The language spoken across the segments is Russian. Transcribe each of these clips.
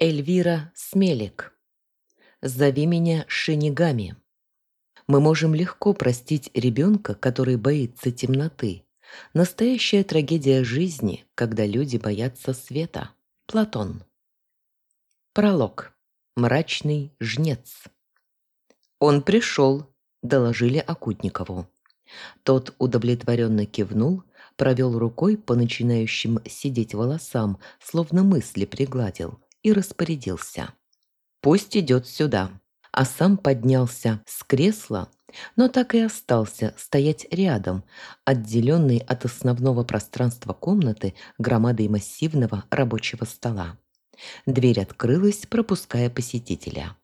Эльвира Смелик. «Зови меня Шинигами». Мы можем легко простить ребенка, который боится темноты. Настоящая трагедия жизни, когда люди боятся света. Платон. Пролог. Мрачный жнец. «Он пришел», – доложили Акутникову. Тот удовлетворенно кивнул, провел рукой по начинающим сидеть волосам, словно мысли пригладил – и распорядился. «Пусть идет сюда». А сам поднялся с кресла, но так и остался стоять рядом, отделенный от основного пространства комнаты громадой массивного рабочего стола. Дверь открылась, пропуская посетителя.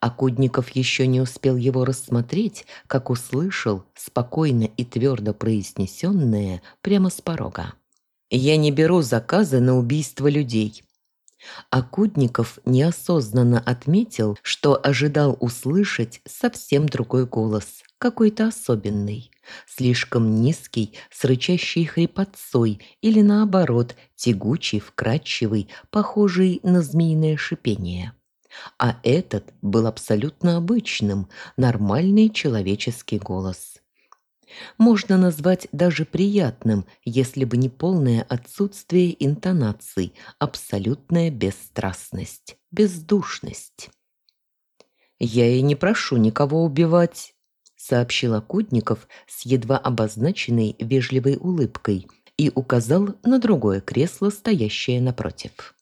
Акудников еще не успел его рассмотреть, как услышал спокойно и твердо произнесенное прямо с порога. «Я не беру заказы на убийство людей. А Кудников неосознанно отметил, что ожидал услышать совсем другой голос, какой-то особенный, слишком низкий, с рычащей хрипотцой или наоборот, тягучий, вкрадчивый, похожий на змеиное шипение. А этот был абсолютно обычным, нормальный человеческий голос можно назвать даже приятным, если бы не полное отсутствие интонаций, абсолютная бесстрастность, бездушность. «Я и не прошу никого убивать», — сообщил Акутников с едва обозначенной вежливой улыбкой и указал на другое кресло, стоящее напротив.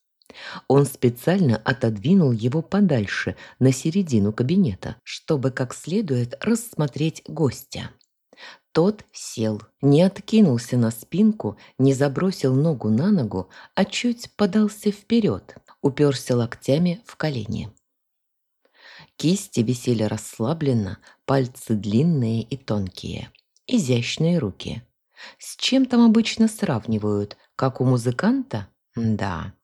Он специально отодвинул его подальше, на середину кабинета, чтобы как следует рассмотреть гостя. Тот сел, не откинулся на спинку, не забросил ногу на ногу, а чуть подался вперед, уперся локтями в колени. Кисти висели расслабленно, пальцы длинные и тонкие. Изящные руки. С чем там обычно сравнивают? Как у музыканта? Да.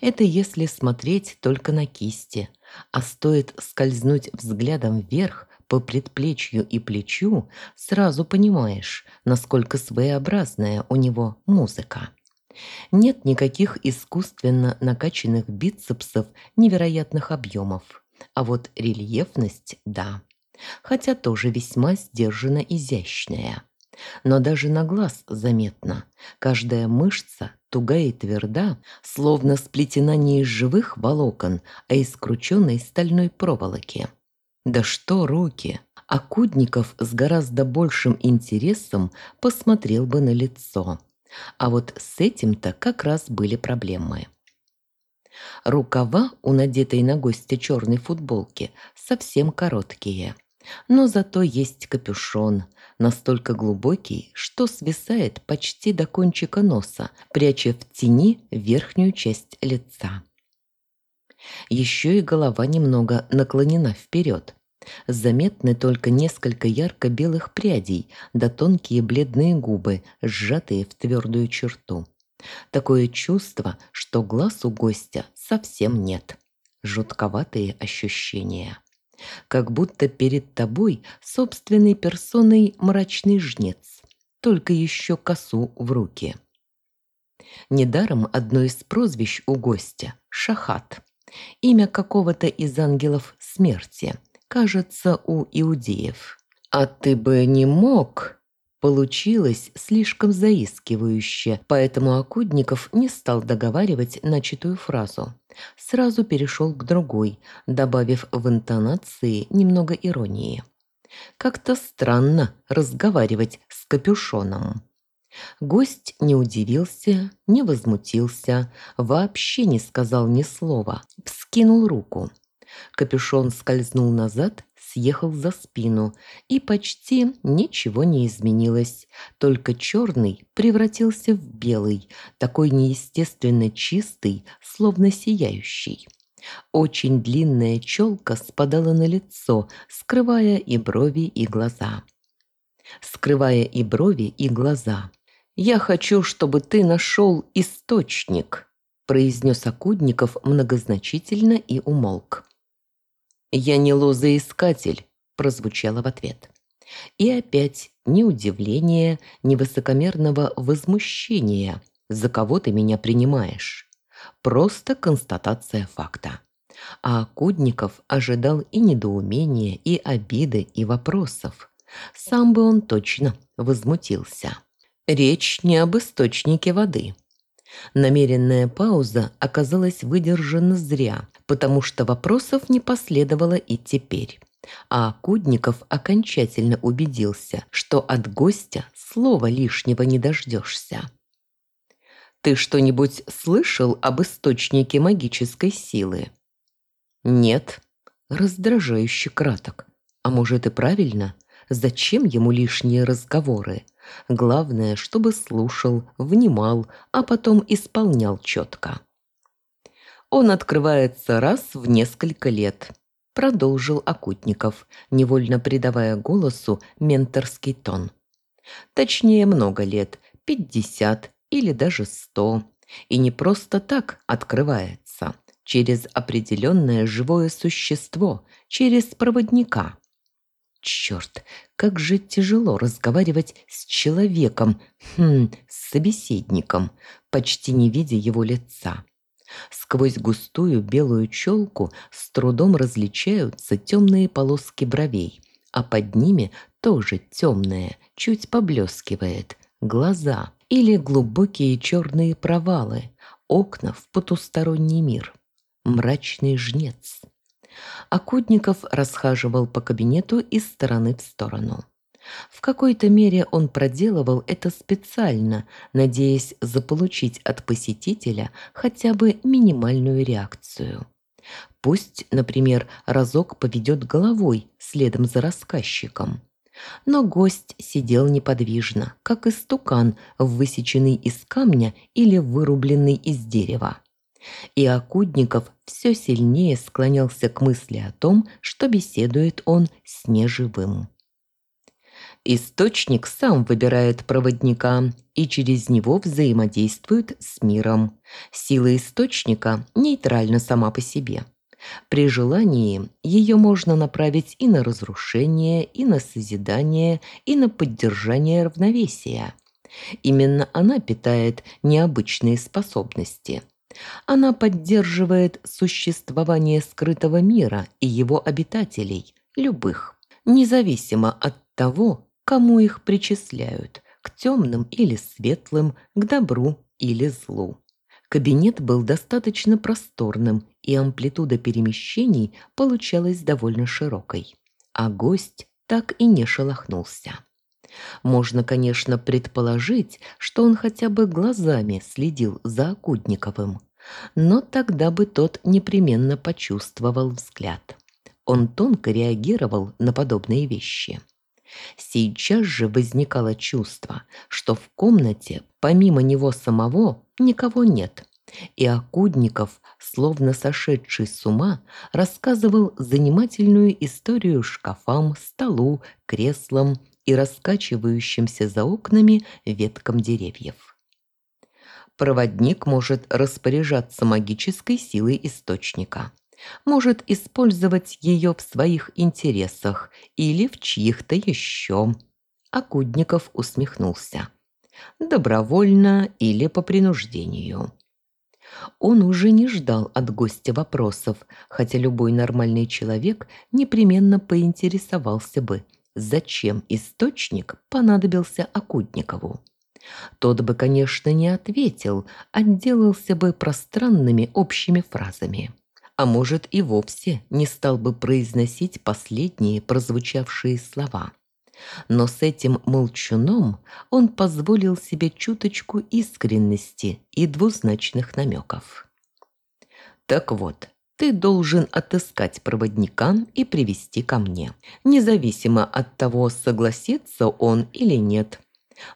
Это если смотреть только на кисти. А стоит скользнуть взглядом вверх, по предплечью и плечу, сразу понимаешь, насколько своеобразная у него музыка. Нет никаких искусственно накачанных бицепсов невероятных объемов. А вот рельефность – да. Хотя тоже весьма сдержанно изящная. Но даже на глаз заметно. Каждая мышца тугая и тверда, словно сплетена не из живых волокон, а из крученной стальной проволоки. Да что руки! А Кудников с гораздо большим интересом посмотрел бы на лицо. А вот с этим-то как раз были проблемы. Рукава у надетой на гостя черной футболки совсем короткие. Но зато есть капюшон, настолько глубокий, что свисает почти до кончика носа, пряча в тени верхнюю часть лица. Еще и голова немного наклонена вперед. Заметны только несколько ярко-белых прядей да тонкие бледные губы, сжатые в твердую черту. Такое чувство, что глаз у гостя совсем нет. Жутковатые ощущения. Как будто перед тобой собственной персоной мрачный жнец, только еще косу в руки. Недаром одно из прозвищ у гостя – Шахат имя какого-то из ангелов смерти, кажется, у иудеев. «А ты бы не мог?» Получилось слишком заискивающе, поэтому Акудников не стал договаривать начатую фразу. Сразу перешел к другой, добавив в интонации немного иронии. Как-то странно разговаривать с капюшоном. Гость не удивился, не возмутился, вообще не сказал ни слова, вскинул руку. Капюшон скользнул назад, съехал за спину, и почти ничего не изменилось, только черный превратился в белый, такой неестественно чистый, словно сияющий. Очень длинная челка спадала на лицо, скрывая и брови, и глаза. Скрывая и брови, и глаза – «Я хочу, чтобы ты нашел источник», – произнес Акудников многозначительно и умолк. «Я не лозоискатель», – прозвучало в ответ. И опять ни удивления, ни высокомерного возмущения. «За кого ты меня принимаешь?» Просто констатация факта. А Кудников ожидал и недоумения, и обиды, и вопросов. Сам бы он точно возмутился. Речь не об источнике воды. Намеренная пауза оказалась выдержана зря, потому что вопросов не последовало и теперь. А Кудников окончательно убедился, что от гостя слова лишнего не дождешься. «Ты что-нибудь слышал об источнике магической силы?» «Нет». Раздражающе краток. А может и правильно? Зачем ему лишние разговоры? Главное, чтобы слушал, внимал, а потом исполнял четко. Он открывается раз в несколько лет. Продолжил Акутников, невольно придавая голосу менторский тон. Точнее, много лет, пятьдесят или даже сто. И не просто так открывается, через определенное живое существо, через проводника. Черт, как же тяжело разговаривать с человеком, хм, с собеседником, почти не видя его лица. Сквозь густую белую челку с трудом различаются темные полоски бровей, а под ними тоже темное, чуть поблескивает, глаза или глубокие черные провалы, окна в потусторонний мир. Мрачный жнец. Акутников расхаживал по кабинету из стороны в сторону. В какой-то мере он проделывал это специально, надеясь заполучить от посетителя хотя бы минимальную реакцию. Пусть, например, разок поведет головой следом за рассказчиком. Но гость сидел неподвижно, как истукан, высеченный из камня или вырубленный из дерева. И Акудников все сильнее склонялся к мысли о том, что беседует он с неживым. Источник сам выбирает проводника и через него взаимодействует с миром. Сила источника нейтральна сама по себе. При желании ее можно направить и на разрушение, и на созидание, и на поддержание равновесия. Именно она питает необычные способности. Она поддерживает существование скрытого мира и его обитателей, любых, независимо от того, кому их причисляют, к темным или светлым, к добру или злу. Кабинет был достаточно просторным, и амплитуда перемещений получалась довольно широкой. А гость так и не шелохнулся. Можно, конечно, предположить, что он хотя бы глазами следил за Акудниковым, но тогда бы тот непременно почувствовал взгляд. Он тонко реагировал на подобные вещи. Сейчас же возникало чувство, что в комнате помимо него самого никого нет, и Акудников, словно сошедший с ума, рассказывал занимательную историю шкафам, столу, креслам и раскачивающимся за окнами веткам деревьев. Проводник может распоряжаться магической силой источника может использовать ее в своих интересах или в чьих-то еще. Акудников усмехнулся. Добровольно или по принуждению. Он уже не ждал от гостя вопросов, хотя любой нормальный человек непременно поинтересовался бы, зачем источник понадобился Акудникову. Тот бы, конечно, не ответил, отделался бы пространными общими фразами а может и вовсе не стал бы произносить последние прозвучавшие слова. Но с этим молчуном он позволил себе чуточку искренности и двузначных намеков. «Так вот, ты должен отыскать проводника и привести ко мне, независимо от того, согласится он или нет.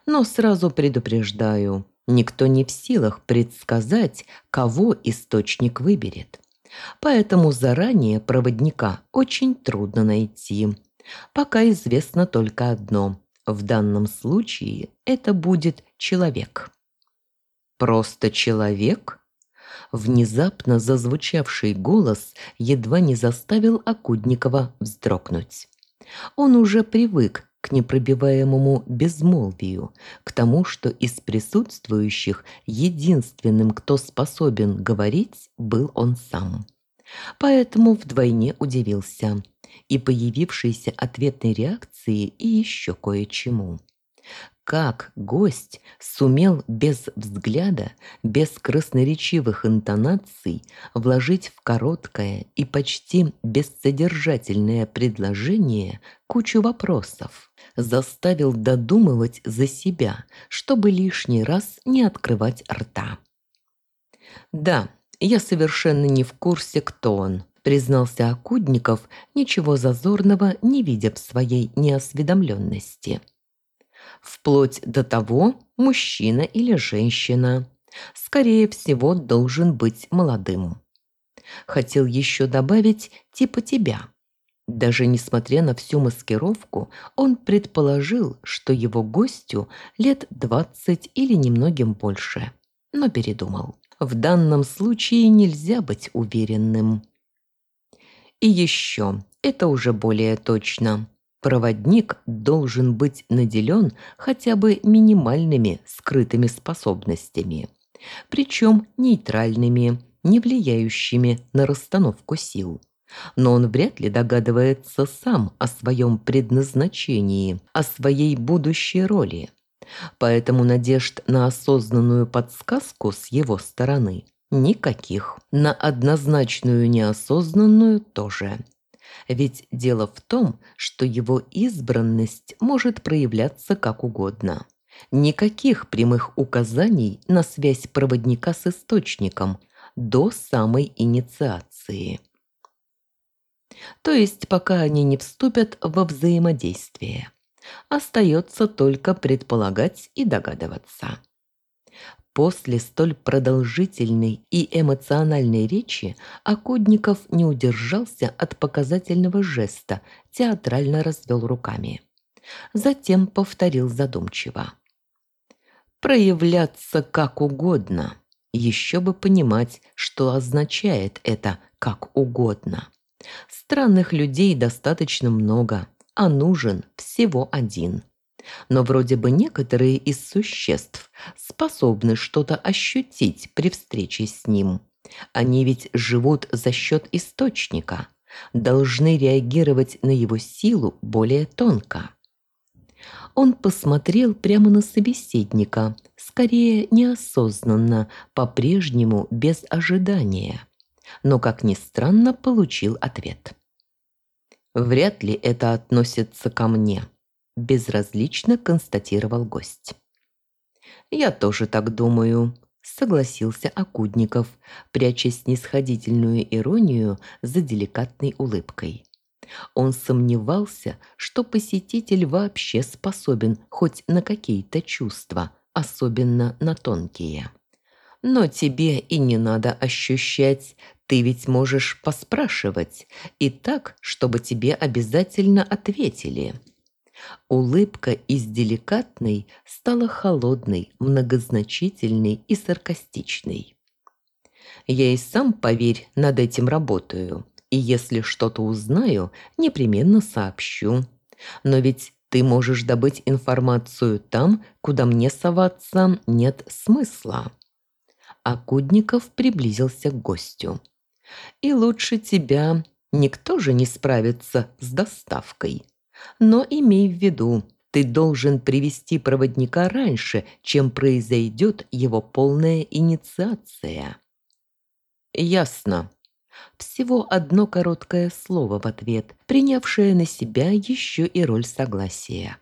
Но сразу предупреждаю, никто не в силах предсказать, кого источник выберет. Поэтому заранее проводника очень трудно найти. Пока известно только одно. В данном случае это будет человек. Просто человек? Внезапно зазвучавший голос едва не заставил Акудникова вздрогнуть. Он уже привык к непробиваемому безмолвию, к тому, что из присутствующих единственным, кто способен говорить, был он сам. Поэтому вдвойне удивился и появившейся ответной реакции и еще кое-чему как гость сумел без взгляда, без красноречивых интонаций вложить в короткое и почти бессодержательное предложение кучу вопросов, заставил додумывать за себя, чтобы лишний раз не открывать рта. «Да, я совершенно не в курсе, кто он», признался Акудников, ничего зазорного не видя в своей неосведомленности вплоть до того, мужчина или женщина. Скорее всего, должен быть молодым. Хотел еще добавить «типа тебя». Даже несмотря на всю маскировку, он предположил, что его гостю лет двадцать или немногим больше, но передумал. В данном случае нельзя быть уверенным. И еще, это уже более точно. Проводник должен быть наделен хотя бы минимальными скрытыми способностями, причем нейтральными, не влияющими на расстановку сил. Но он вряд ли догадывается сам о своем предназначении, о своей будущей роли. Поэтому надежд на осознанную подсказку с его стороны никаких. На однозначную неосознанную тоже – ведь дело в том, что его избранность может проявляться как угодно. Никаких прямых указаний на связь проводника с источником до самой инициации. То есть пока они не вступят во взаимодействие. Остается только предполагать и догадываться. После столь продолжительной и эмоциональной речи Акудников не удержался от показательного жеста, театрально развел руками. Затем повторил задумчиво. «Проявляться как угодно. Еще бы понимать, что означает это «как угодно». Странных людей достаточно много, а нужен всего один – но вроде бы некоторые из существ способны что-то ощутить при встрече с ним. Они ведь живут за счет источника, должны реагировать на его силу более тонко. Он посмотрел прямо на собеседника, скорее неосознанно, по-прежнему без ожидания. Но, как ни странно, получил ответ. «Вряд ли это относится ко мне», безразлично констатировал гость. «Я тоже так думаю», – согласился Акудников, пряча снисходительную иронию за деликатной улыбкой. Он сомневался, что посетитель вообще способен хоть на какие-то чувства, особенно на тонкие. Но тебе и не надо ощущать, ты ведь можешь поспрашивать, и так, чтобы тебе обязательно ответили. Улыбка из деликатной стала холодной, многозначительной и саркастичной. «Я и сам, поверь, над этим работаю, и если что-то узнаю, непременно сообщу. Но ведь ты можешь добыть информацию там, куда мне соваться нет смысла». А Кудников приблизился к гостю. «И лучше тебя никто же не справится с доставкой». Но имей в виду, ты должен привести проводника раньше, чем произойдет его полная инициация. Ясно. Всего одно короткое слово в ответ, принявшее на себя еще и роль согласия.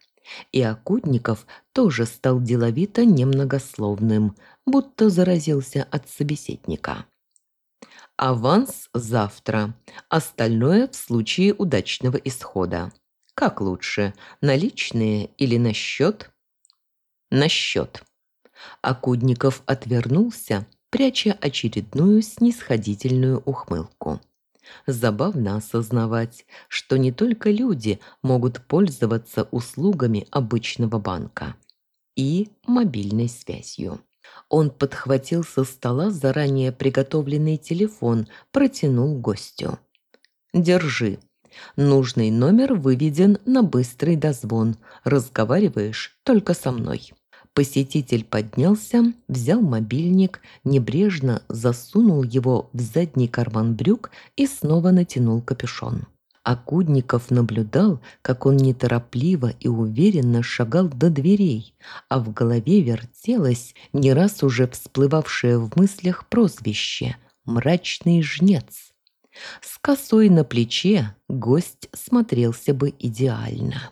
И Акутников тоже стал деловито немногословным, будто заразился от собеседника. Аванс завтра, остальное в случае удачного исхода. Как лучше, наличные или на счет? На счет. Акудников отвернулся, пряча очередную снисходительную ухмылку. Забавно осознавать, что не только люди могут пользоваться услугами обычного банка и мобильной связью. Он подхватил со стола заранее приготовленный телефон, протянул гостю. «Держи, Нужный номер выведен на быстрый дозвон. Разговариваешь только со мной. Посетитель поднялся, взял мобильник, небрежно засунул его в задний карман брюк и снова натянул капюшон. Акудников наблюдал, как он неторопливо и уверенно шагал до дверей, а в голове вертелось не раз уже всплывавшее в мыслях прозвище «Мрачный жнец». С косой на плече гость смотрелся бы идеально.